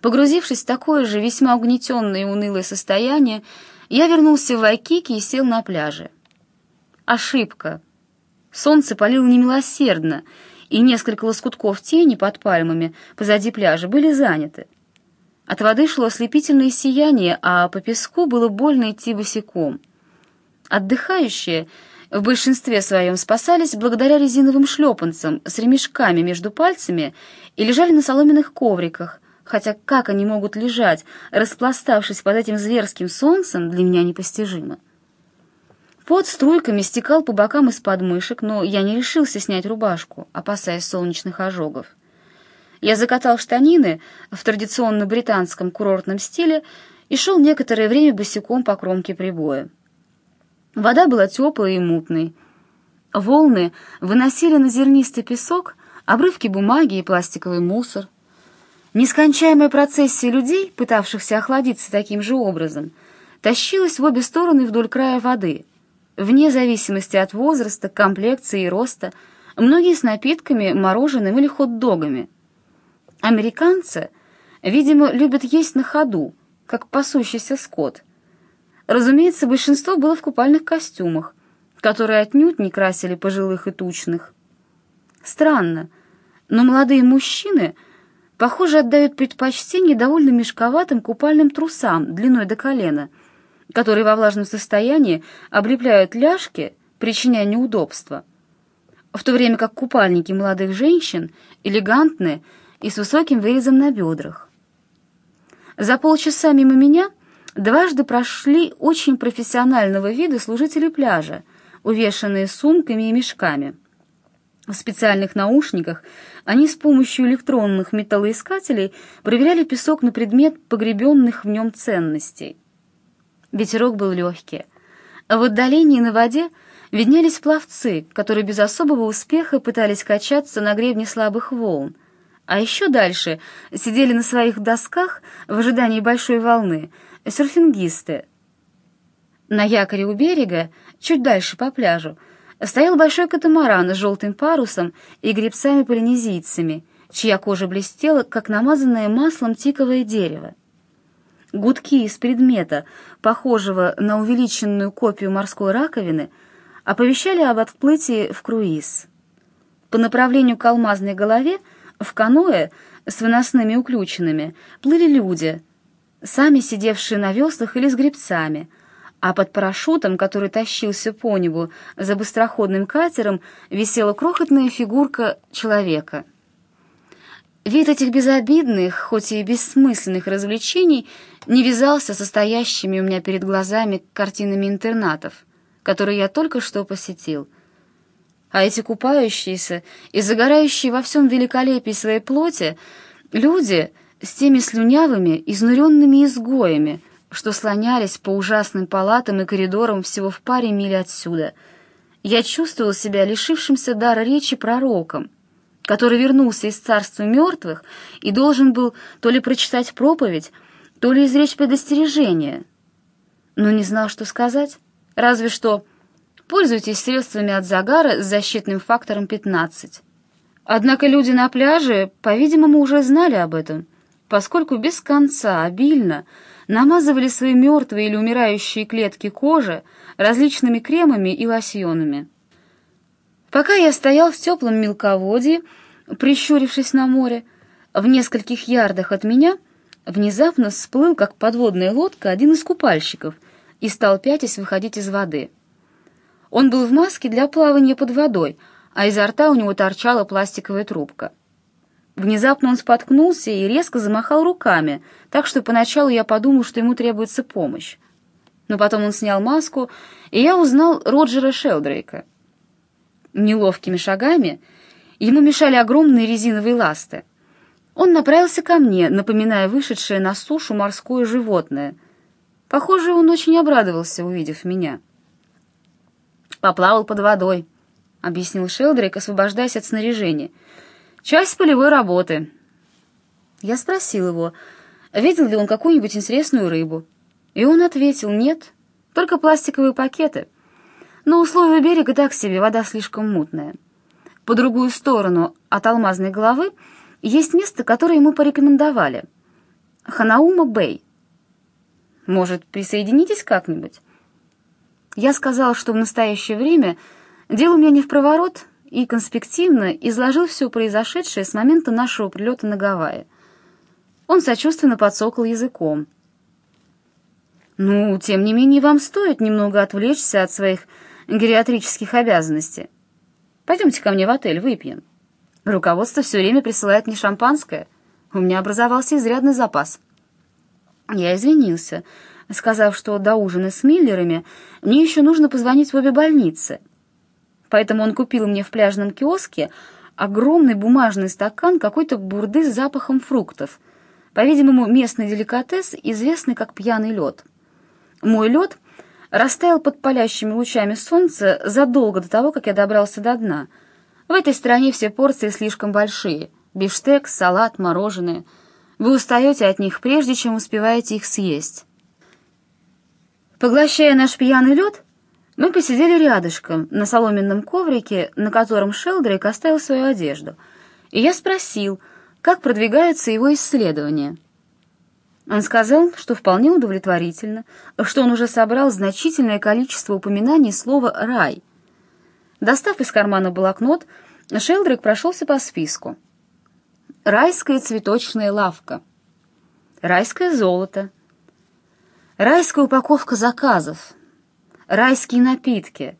Погрузившись в такое же весьма угнетенное и унылое состояние, я вернулся в Вайкики и сел на пляже. Ошибка. Солнце палило немилосердно, и несколько лоскутков тени под пальмами позади пляжа были заняты. От воды шло ослепительное сияние, а по песку было больно идти босиком. Отдыхающие в большинстве своем спасались благодаря резиновым шлепанцам с ремешками между пальцами и лежали на соломенных ковриках, хотя как они могут лежать, распластавшись под этим зверским солнцем, для меня непостижимо. Под струйками стекал по бокам из подмышек, но я не решился снять рубашку, опасаясь солнечных ожогов. Я закатал штанины в традиционно британском курортном стиле и шел некоторое время босиком по кромке прибоя. Вода была теплой и мутной. Волны выносили на зернистый песок обрывки бумаги и пластиковый мусор. Нескончаемая процессия людей, пытавшихся охладиться таким же образом, тащилась в обе стороны вдоль края воды, вне зависимости от возраста, комплекции и роста, многие с напитками, мороженым или хот-догами. Американцы, видимо, любят есть на ходу, как пасущийся скот. Разумеется, большинство было в купальных костюмах, которые отнюдь не красили пожилых и тучных. Странно, но молодые мужчины, похоже, отдают предпочтение довольно мешковатым купальным трусам длиной до колена, которые во влажном состоянии облепляют ляжки, причиняя неудобства, в то время как купальники молодых женщин элегантны и с высоким вырезом на бедрах. За полчаса мимо меня дважды прошли очень профессионального вида служители пляжа, увешанные сумками и мешками. В специальных наушниках они с помощью электронных металлоискателей проверяли песок на предмет погребенных в нем ценностей. Ветерок был легкий, а в отдалении на воде виднелись пловцы, которые без особого успеха пытались качаться на гребне слабых волн, а еще дальше сидели на своих досках в ожидании большой волны серфингисты. На якоре у берега, чуть дальше по пляжу, стоял большой катамаран с желтым парусом и гребцами-полинезийцами, чья кожа блестела, как намазанное маслом тиковое дерево. Гудки из предмета, похожего на увеличенную копию морской раковины, оповещали об отплытии в круиз. По направлению к алмазной голове — в каноэ с выносными уключенными плыли люди, сами сидевшие на веслах или с гребцами, а под парашютом, который тащился по небу за быстроходным катером, висела крохотная фигурка человека. Вид этих безобидных, хоть и бессмысленных развлечений не вязался со стоящими у меня перед глазами картинами интернатов, которые я только что посетил — а эти купающиеся и загорающие во всем великолепии своей плоти люди с теми слюнявыми, изнуренными изгоями, что слонялись по ужасным палатам и коридорам всего в паре миль отсюда. Я чувствовал себя лишившимся дара речи пророком, который вернулся из царства мертвых и должен был то ли прочитать проповедь, то ли изречь предостережение, но не знал, что сказать, разве что Пользуйтесь средствами от загара с защитным фактором 15. Однако люди на пляже, по-видимому, уже знали об этом, поскольку без конца, обильно намазывали свои мертвые или умирающие клетки кожи различными кремами и лосьонами. Пока я стоял в теплом мелководье, прищурившись на море, в нескольких ярдах от меня внезапно всплыл, как подводная лодка, один из купальщиков и стал пятясь выходить из воды — он был в маске для плавания под водой, а изо рта у него торчала пластиковая трубка. Внезапно он споткнулся и резко замахал руками, так что поначалу я подумал, что ему требуется помощь. Но потом он снял маску, и я узнал Роджера Шелдрейка. Неловкими шагами ему мешали огромные резиновые ласты. Он направился ко мне, напоминая вышедшее на сушу морское животное. Похоже, он очень обрадовался, увидев меня. Поплавал под водой», — объяснил Шелдрик, освобождаясь от снаряжения. «Часть полевой работы». Я спросил его, видел ли он какую-нибудь интересную рыбу. И он ответил, нет, только пластиковые пакеты. Но условия берега так себе, вода слишком мутная. По другую сторону от алмазной головы есть место, которое ему порекомендовали. Ханаума Бэй. Может, присоединитесь как-нибудь? Я сказал, что в настоящее время дело у меня не в проворот, и конспективно изложил все произошедшее с момента нашего прилета на Гавайи. Он сочувственно подсокал языком. «Ну, тем не менее, вам стоит немного отвлечься от своих гериатрических обязанностей. Пойдемте ко мне в отель, выпьем. Руководство все время присылает мне шампанское. У меня образовался изрядный запас». Я извинился, сказав, что до ужина с Миллерами мне еще нужно позвонить в обе больницы. Поэтому он купил мне в пляжном киоске огромный бумажный стакан какой-то бурды с запахом фруктов. По-видимому, местный деликатес, известный как пьяный лед. Мой лед растаял под палящими лучами солнца задолго до того, как я добрался до дна. В этой стране все порции слишком большие. Бифштекс, салат, мороженое. Вы устаете от них, прежде чем успеваете их съесть. Поглощая наш пьяный лед, мы посидели рядышком на соломенном коврике, на котором Шелдрейк оставил свою одежду, и я спросил, как продвигаются его исследования. Он сказал, что вполне удовлетворительно, что он уже собрал значительное количество упоминаний слова «рай». Достав из кармана блокнот, Шелдрик прошелся по списку. Райская цветочная лавка. Райское золото. Райская упаковка заказов. Райские напитки.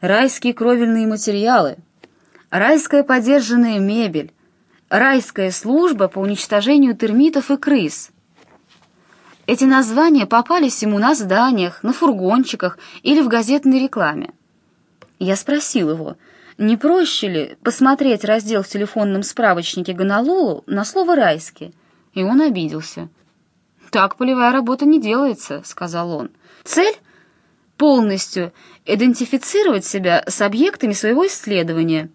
Райские кровельные материалы. Райская подержанная мебель. Райская служба по уничтожению термитов и крыс. Эти названия попались ему на зданиях, на фургончиках или в газетной рекламе. Я спросил его, не проще ли посмотреть раздел в телефонном справочнике Гонолулу на слово «райский», и он обиделся. «Так полевая работа не делается», — сказал он. «Цель — полностью идентифицировать себя с объектами своего исследования,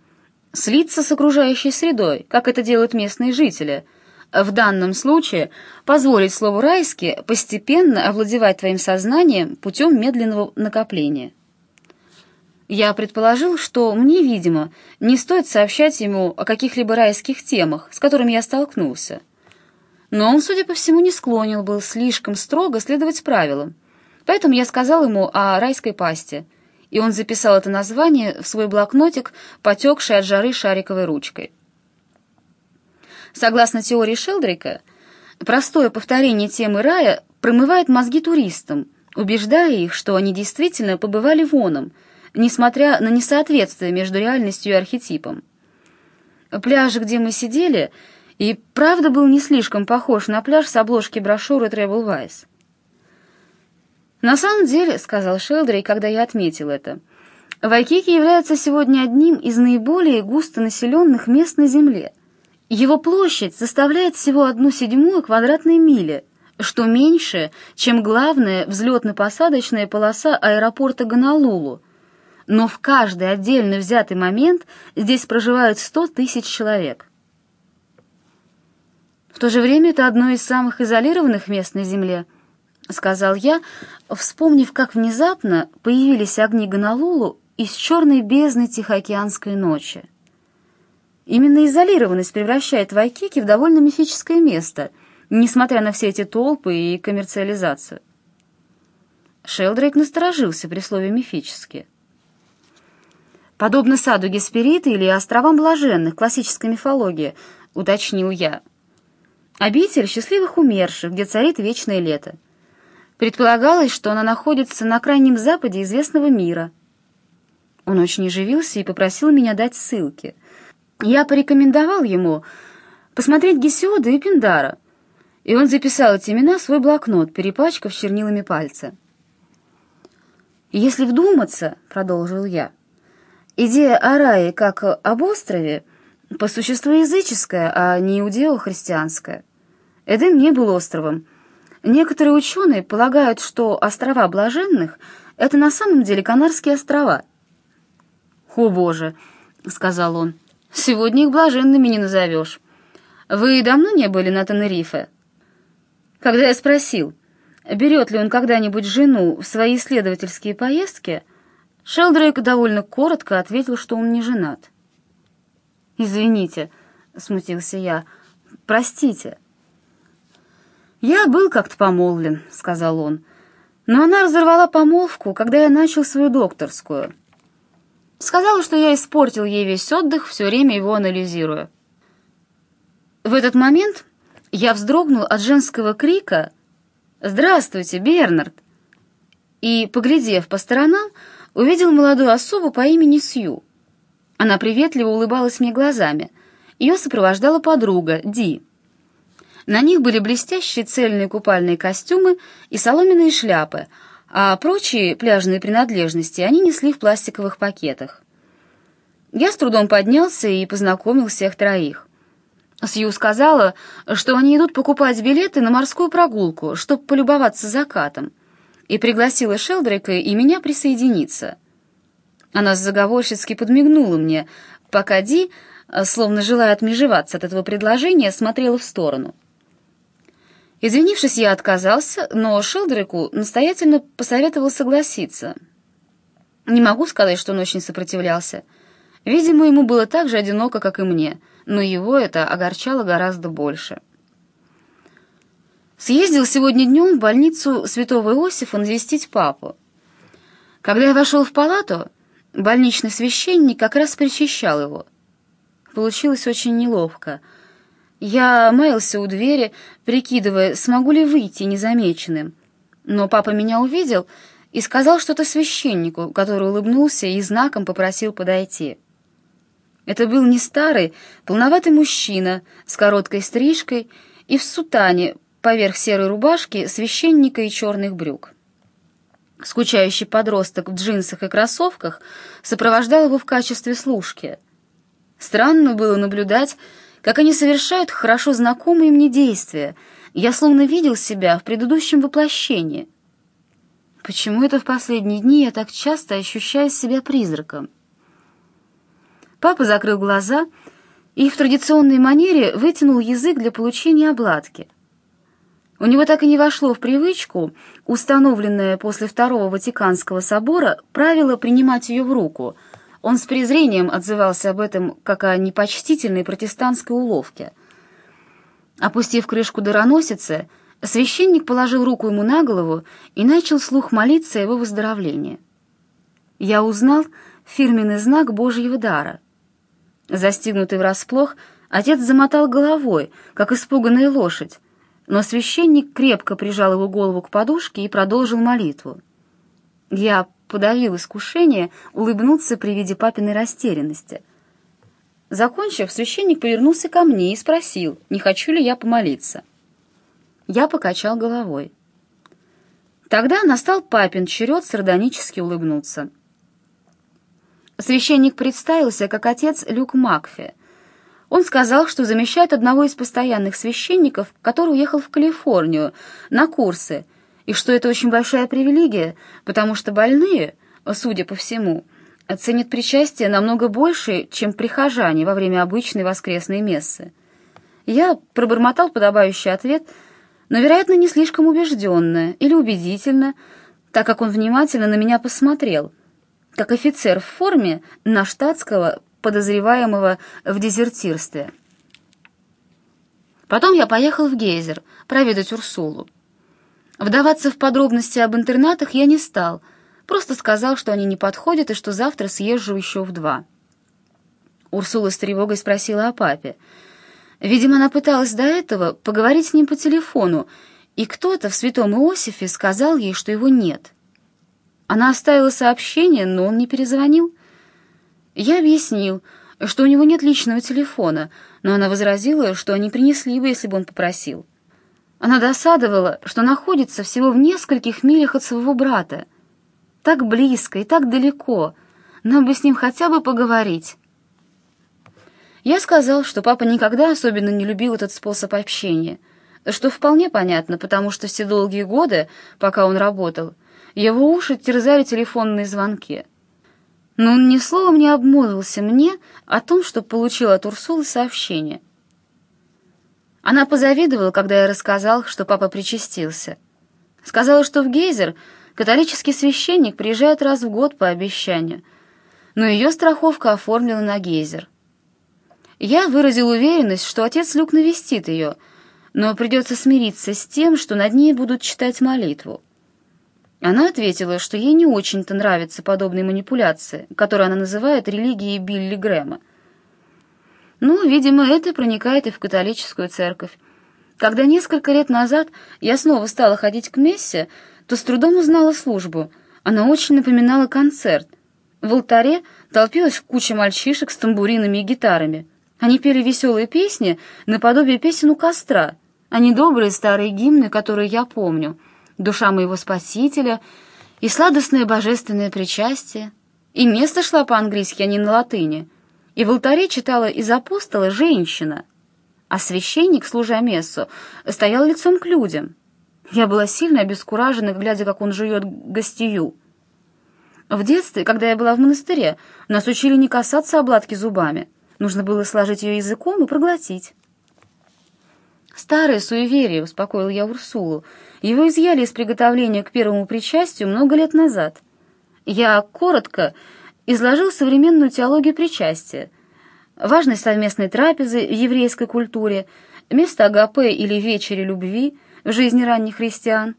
слиться с окружающей средой, как это делают местные жители — в данном случае позволить слову «райский» постепенно овладевать твоим сознанием путем медленного накопления. Я предположил, что мне, видимо, не стоит сообщать ему о каких-либо райских темах, с которыми я столкнулся. Но он, судя по всему, не склонен был слишком строго следовать правилам. Поэтому я сказал ему о райской пасте, и он записал это название в свой блокнотик, потекший от жары шариковой ручкой. Согласно теории Шелдрика, простое повторение темы рая промывает мозги туристам, убеждая их, что они действительно побывали в оном, несмотря на несоответствие между реальностью и архетипом. Пляж, где мы сидели, и правда был не слишком похож на пляж с обложки брошюры Travel Wise. «На самом деле», — сказал Шелдрей, когда я отметил это, — «Вайкики является сегодня одним из наиболее густонаселенных мест на Земле — его площадь составляет всего одну седьмую квадратной мили, что меньше, чем главная взлетно-посадочная полоса аэропорта Гонолулу. Но в каждый отдельно взятый момент здесь проживают сто тысяч человек. В то же время это одно из самых изолированных мест на Земле, сказал я, вспомнив, как внезапно появились огни Гонолулу из черной бездны Тихоокеанской ночи. Именно изолированность превращает Вайкики в довольно мифическое место, несмотря на все эти толпы и коммерциализацию. Шелдрейк насторожился при слове «мифически». «Подобно саду Гесперита или островам блаженных классической мифологии», — уточнил я. «Обитель счастливых умерших, где царит вечное лето. Предполагалось, что она находится на крайнем западе известного мира». Он очень оживился и попросил меня дать ссылки — я порекомендовал ему посмотреть Гесиода и Пиндара, и он записал эти имена в свой блокнот, перепачкав чернилами пальцы. «Если вдуматься», — продолжил я, — «идея о рае как об острове по существу языческая, а не иудео-христианская. Эдем не был островом. Некоторые ученые полагают, что острова блаженных — это на самом деле Канарские острова». «О, Боже!» — сказал он. Сегодня их блаженными не назовешь. Вы давно не были на Тенерифе? Когда я спросил, берет ли он когда-нибудь жену в свои исследовательские поездки, Шелдрейк довольно коротко ответил, что он не женат. «Извините», — смутился я, — «простите». «Я был как-то помолвлен», — сказал он. «Но она разорвала помолвку, когда я начал свою докторскую. Сказала, что я испортил ей весь отдых, все время его анализируя. В этот момент я вздрогнул от женского крика «Здравствуйте, Бернард!» и, поглядев по сторонам, увидел молодую особу по имени Сью. Она приветливо улыбалась мне глазами. Ее сопровождала подруга, Ди. На них были блестящие цельные купальные костюмы и соломенные шляпы, а прочие пляжные принадлежности они несли в пластиковых пакетах. Я с трудом поднялся и познакомил всех троих. Сью сказала, что они идут покупать билеты на морскую прогулку, чтобы полюбоваться закатом, и пригласила Шелдрика и меня присоединиться. Она заговорщицки подмигнула мне, пока Ди, словно желая отмежеваться от этого предложения, смотрела в сторону. Извинившись, я отказался, но Шелдрику настоятельно посоветовал согласиться. Не могу сказать, что он очень сопротивлялся. Видимо, ему было так же одиноко, как и мне, но его это огорчало гораздо больше. Съездил сегодня днем в больницу святого Иосифа навестить папу. Когда я вошел в палату, больничный священник как раз причащал его. Получилось очень неловко — я маялся у двери, прикидывая, смогу ли выйти незамеченным. Но папа меня увидел и сказал что-то священнику, который улыбнулся и знаком попросил подойти. Это был не старый, полноватый мужчина с короткой стрижкой и в сутане поверх серой рубашки, священника и черных брюк. Скучающий подросток в джинсах и кроссовках сопровождал его в качестве служки. Странно было наблюдать, как они совершают хорошо знакомые мне действия. Я словно видел себя в предыдущем воплощении. Почему это в последние дни я так часто ощущаю себя призраком? Папа закрыл глаза и в традиционной манере вытянул язык для получения обладки. У него так и не вошло в привычку, установленное после Второго Ватиканского собора, правило принимать ее в руку — он с презрением отзывался об этом, как о непочтительной протестантской уловке. Опустив крышку дароносицы, священник положил руку ему на голову и начал слух молиться о его выздоровлении. Я узнал фирменный знак Божьего дара. Застигнутый врасплох, отец замотал головой, как испуганная лошадь, но священник крепко прижал его голову к подушке и продолжил молитву. Я подавил искушение улыбнуться при виде папиной растерянности. Закончив, священник повернулся ко мне и спросил, не хочу ли я помолиться. Я покачал головой. Тогда настал папин черед сардонически улыбнуться. Священник представился как отец Люк Макфи. Он сказал, что замещает одного из постоянных священников, который уехал в Калифорнию на курсы — и что это очень большая привилегия, потому что больные, судя по всему, ценят причастие намного больше, чем прихожане во время обычной воскресной мессы. Я пробормотал подобающий ответ, но, вероятно, не слишком убежденно или убедительно, так как он внимательно на меня посмотрел, как офицер в форме на штатского, подозреваемого в дезертирстве. Потом я поехал в Гейзер проведать Урсулу. Вдаваться в подробности об интернатах я не стал, просто сказал, что они не подходят и что завтра съезжу еще в два. Урсула с тревогой спросила о папе. Видимо, она пыталась до этого поговорить с ним по телефону, и кто-то в Святом Иосифе сказал ей, что его нет. Она оставила сообщение, но он не перезвонил. Я объяснил, что у него нет личного телефона, но она возразила, что они принесли бы, если бы он попросил. Она досадовала, что находится всего в нескольких милях от своего брата. Так близко и так далеко. Нам бы с ним хотя бы поговорить. Я сказал, что папа никогда особенно не любил этот способ общения, что вполне понятно, потому что все долгие годы, пока он работал, его уши терзали телефонные звонки. Но он ни словом не обмолвился мне о том, что получил от Урсулы сообщение. Она позавидовала, когда я рассказал, что папа причастился. Сказала, что в Гейзер католический священник приезжает раз в год по обещанию, но ее страховка оформлена на Гейзер. Я выразил уверенность, что отец Люк навестит ее, но придется смириться с тем, что над ней будут читать молитву. Она ответила, что ей не очень-то нравятся подобные манипуляции, которые она называет религией Билли Грэма. Ну, видимо, это проникает и в католическую церковь. Когда несколько лет назад я снова стала ходить к мессе, то с трудом узнала службу. Она очень напоминала концерт. В алтаре толпилась куча мальчишек с тамбуринами и гитарами. Они пели веселые песни наподобие песен у костра, не добрые старые гимны, которые я помню. «Душа моего Спасителя» и «Сладостное божественное причастие». И место шла по-английски, а не на латыни. И в алтаре читала из апостола женщина, а священник, служа мессу, стоял лицом к людям. Я была сильно обескуражена, глядя, как он жует гостью. В детстве, когда я была в монастыре, нас учили не касаться обладки зубами. Нужно было сложить ее языком и проглотить. «Старое суеверие», — успокоил я Урсулу. «Его изъяли из приготовления к первому причастию много лет назад. Я коротко изложил современную теологию причастия, важность совместной трапезы в еврейской культуре, место агапе или вечери любви в жизни ранних христиан,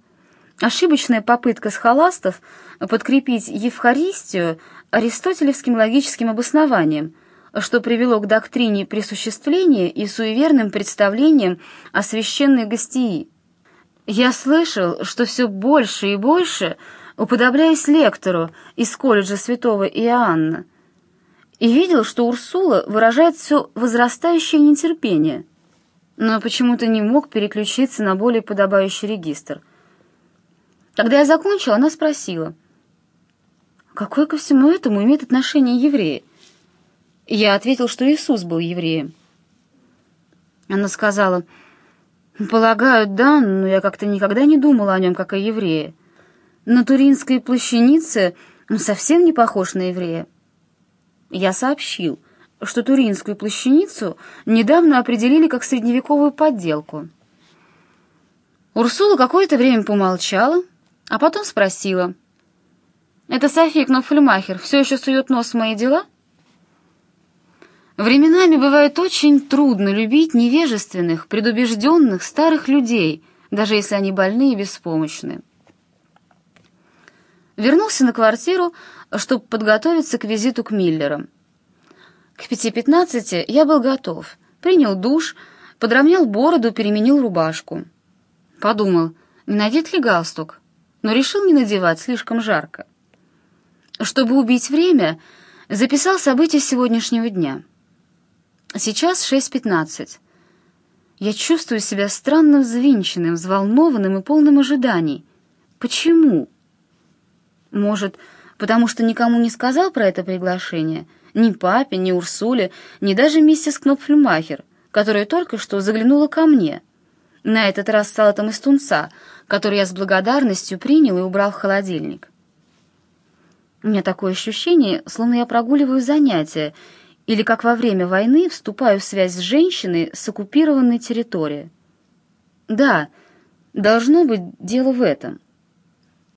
ошибочная попытка схоластов подкрепить Евхаристию аристотелевским логическим обоснованием — что привело к доктрине присуществления и суеверным представлениям о священной гостии. Я слышал, что все больше и больше уподобляясь лектору из колледжа святого Иоанна, и видел, что Урсула выражает все возрастающее нетерпение, но почему-то не мог переключиться на более подобающий регистр. Когда я закончил, она спросила, «Какое ко всему этому имеет отношение евреи?» Я ответил, что Иисус был евреем. Она сказала, «Полагаю, да, но я как-то никогда не думала о нем, как о еврее. На Туринской плащанице совсем не похож на еврея». Я сообщил, что Туринскую плащаницу недавно определили как средневековую подделку. Урсула какое-то время помолчала, а потом спросила, «Это София Кнопфельмахер все еще сует нос в мои дела?» Временами бывает очень трудно любить невежественных, предубежденных старых людей, даже если они больны и беспомощны. Вернулся на квартиру, чтобы подготовиться к визиту к Миллерам. К пяти пятнадцати я был готов, принял душ, подровнял бороду, переменил рубашку. Подумал, не надеть ли галстук, но решил не надевать, слишком жарко. Чтобы убить время, записал события сегодняшнего дня — Сейчас 6.15. Я чувствую себя странно взвинченным, взволнованным и полным ожиданий. Почему? Может, потому что никому не сказал про это приглашение? Ни папе, ни Урсуле, ни даже миссис Кнопфельмахер, которая только что заглянула ко мне. На этот раз с салатом из тунца, который я с благодарностью принял и убрал в холодильник. У меня такое ощущение, словно я прогуливаю занятия, или как во время войны вступаю в связь с женщиной с оккупированной территории. Да, должно быть дело в этом.